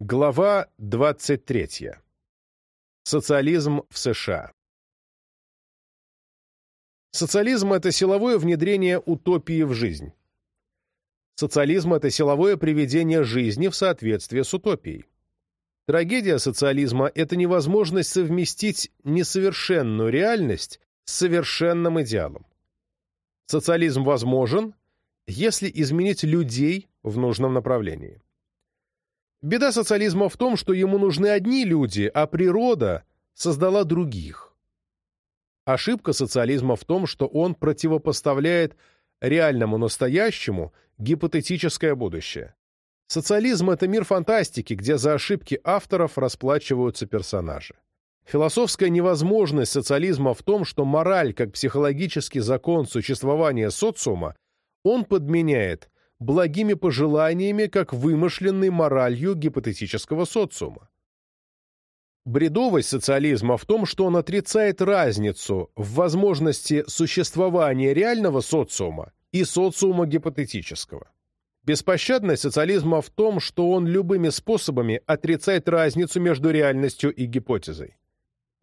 Глава 23. Социализм в США. Социализм – это силовое внедрение утопии в жизнь. Социализм – это силовое приведение жизни в соответствие с утопией. Трагедия социализма – это невозможность совместить несовершенную реальность с совершенным идеалом. Социализм возможен, если изменить людей в нужном направлении. Беда социализма в том, что ему нужны одни люди, а природа создала других. Ошибка социализма в том, что он противопоставляет реальному настоящему гипотетическое будущее. Социализм — это мир фантастики, где за ошибки авторов расплачиваются персонажи. Философская невозможность социализма в том, что мораль, как психологический закон существования социума, он подменяет благими пожеланиями, как вымышленной моралью гипотетического социума. Бредовость социализма в том, что он отрицает разницу в возможности существования реального социума и социума гипотетического. Беспощадность социализма в том, что он любыми способами отрицает разницу между реальностью и гипотезой.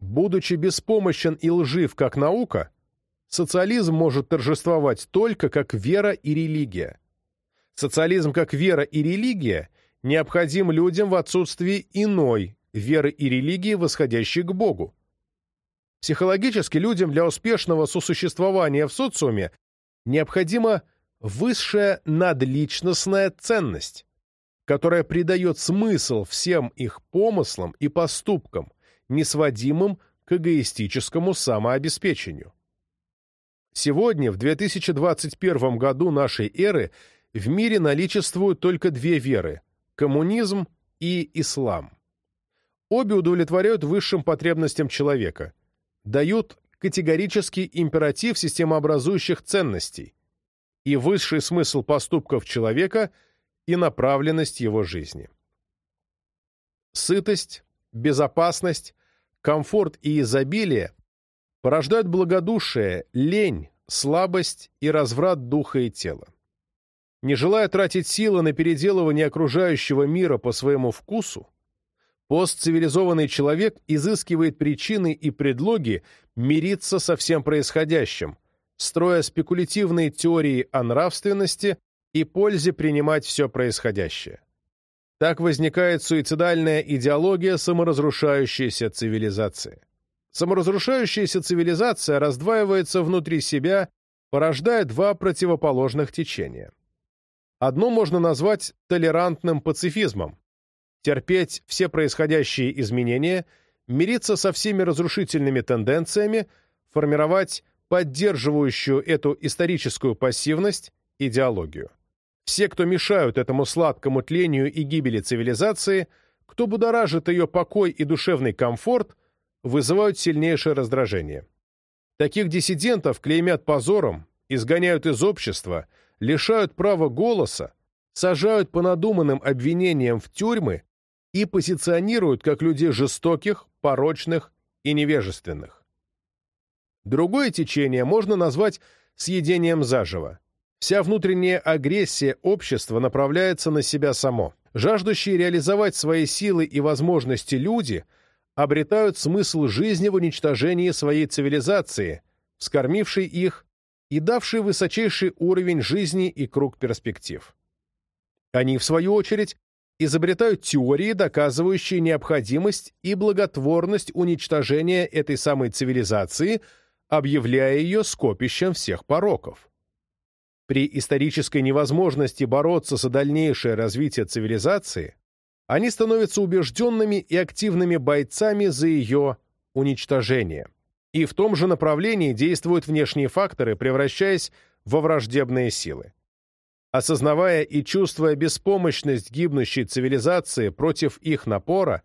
Будучи беспомощен и лжив как наука, социализм может торжествовать только как вера и религия. Социализм как вера и религия необходим людям в отсутствии иной веры и религии, восходящей к Богу. Психологически людям для успешного сосуществования в социуме необходима высшая надличностная ценность, которая придает смысл всем их помыслам и поступкам, не сводимым к эгоистическому самообеспечению. Сегодня, в 2021 году нашей эры, в мире наличествуют только две веры – коммунизм и ислам. Обе удовлетворяют высшим потребностям человека, дают категорический императив системообразующих ценностей и высший смысл поступков человека и направленность его жизни. Сытость, безопасность, комфорт и изобилие порождают благодушие, лень, слабость и разврат духа и тела. Не желая тратить силы на переделывание окружающего мира по своему вкусу, постцивилизованный человек изыскивает причины и предлоги мириться со всем происходящим, строя спекулятивные теории о нравственности и пользе принимать все происходящее. Так возникает суицидальная идеология саморазрушающейся цивилизации. Саморазрушающаяся цивилизация раздваивается внутри себя, порождая два противоположных течения. Одно можно назвать толерантным пацифизмом. Терпеть все происходящие изменения, мириться со всеми разрушительными тенденциями, формировать поддерживающую эту историческую пассивность идеологию. Все, кто мешают этому сладкому тлению и гибели цивилизации, кто будоражит ее покой и душевный комфорт, вызывают сильнейшее раздражение. Таких диссидентов клеймят позором, изгоняют из общества – лишают права голоса, сажают по надуманным обвинениям в тюрьмы и позиционируют как людей жестоких, порочных и невежественных. Другое течение можно назвать съедением заживо. Вся внутренняя агрессия общества направляется на себя само. Жаждущие реализовать свои силы и возможности люди обретают смысл жизни в уничтожении своей цивилизации, вскормившей их и давший высочайший уровень жизни и круг перспектив. Они, в свою очередь, изобретают теории, доказывающие необходимость и благотворность уничтожения этой самой цивилизации, объявляя ее скопищем всех пороков. При исторической невозможности бороться за дальнейшее развитие цивилизации, они становятся убежденными и активными бойцами за ее уничтожение и в том же направлении действуют внешние факторы, превращаясь во враждебные силы. Осознавая и чувствуя беспомощность гибнущей цивилизации против их напора,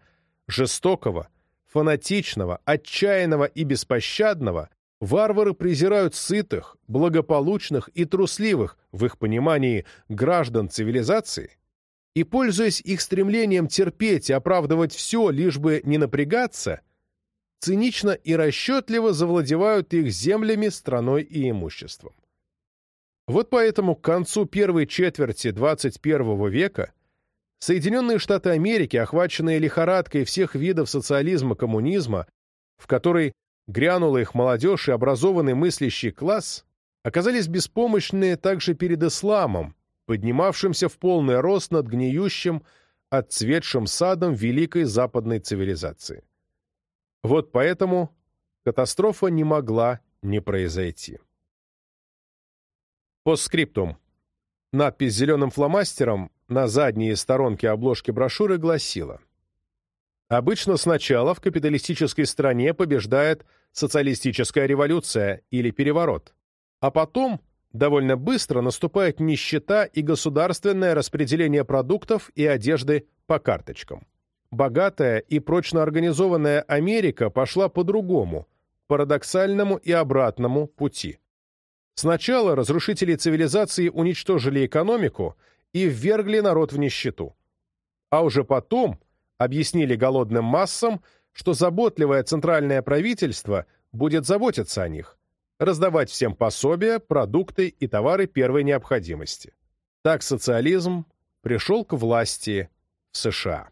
жестокого, фанатичного, отчаянного и беспощадного, варвары презирают сытых, благополучных и трусливых, в их понимании, граждан цивилизации, и, пользуясь их стремлением терпеть и оправдывать все, лишь бы не напрягаться – цинично и расчетливо завладевают их землями, страной и имуществом. Вот поэтому к концу первой четверти XXI века Соединенные Штаты Америки, охваченные лихорадкой всех видов социализма-коммунизма, в которой грянула их молодежь и образованный мыслящий класс, оказались беспомощны также перед исламом, поднимавшимся в полный рост над гниющим, отцветшим садом великой западной цивилизации. Вот поэтому катастрофа не могла не произойти. Постскриптум. Надпись зеленым фломастером на задней сторонке обложки брошюры гласила «Обычно сначала в капиталистической стране побеждает социалистическая революция или переворот, а потом довольно быстро наступает нищета и государственное распределение продуктов и одежды по карточкам. Богатая и прочно организованная Америка пошла по другому, парадоксальному и обратному пути. Сначала разрушители цивилизации уничтожили экономику и ввергли народ в нищету. А уже потом объяснили голодным массам, что заботливое центральное правительство будет заботиться о них, раздавать всем пособия, продукты и товары первой необходимости. Так социализм пришел к власти в США.